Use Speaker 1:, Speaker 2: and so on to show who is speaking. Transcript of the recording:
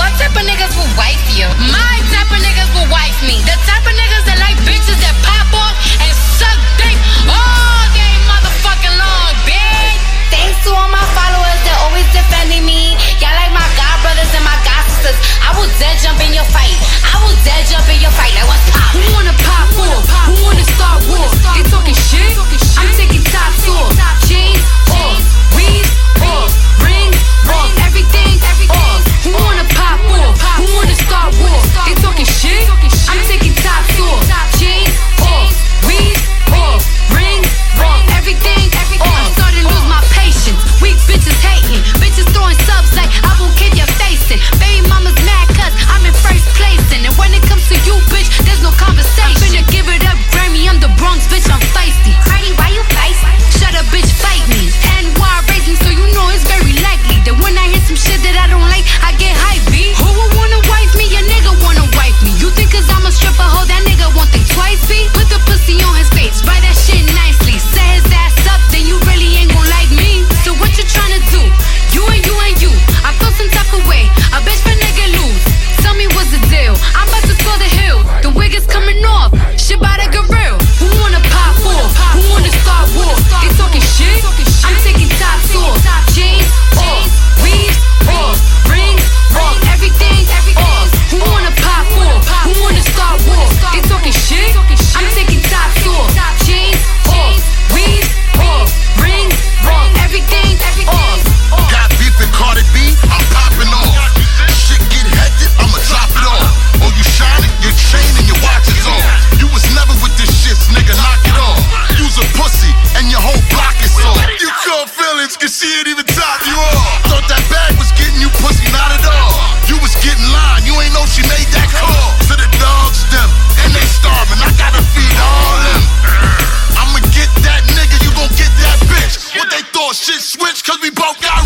Speaker 1: What type of niggas will wife you? My
Speaker 2: top you off. Thought that bag was getting you pussy, not at all. You was getting lined, you ain't know she made that call. To the dogs, them, and they starving. I gotta feed all them. I'ma get that nigga, you gon' get that bitch. What they thought, shit switch, cause we
Speaker 3: broke out.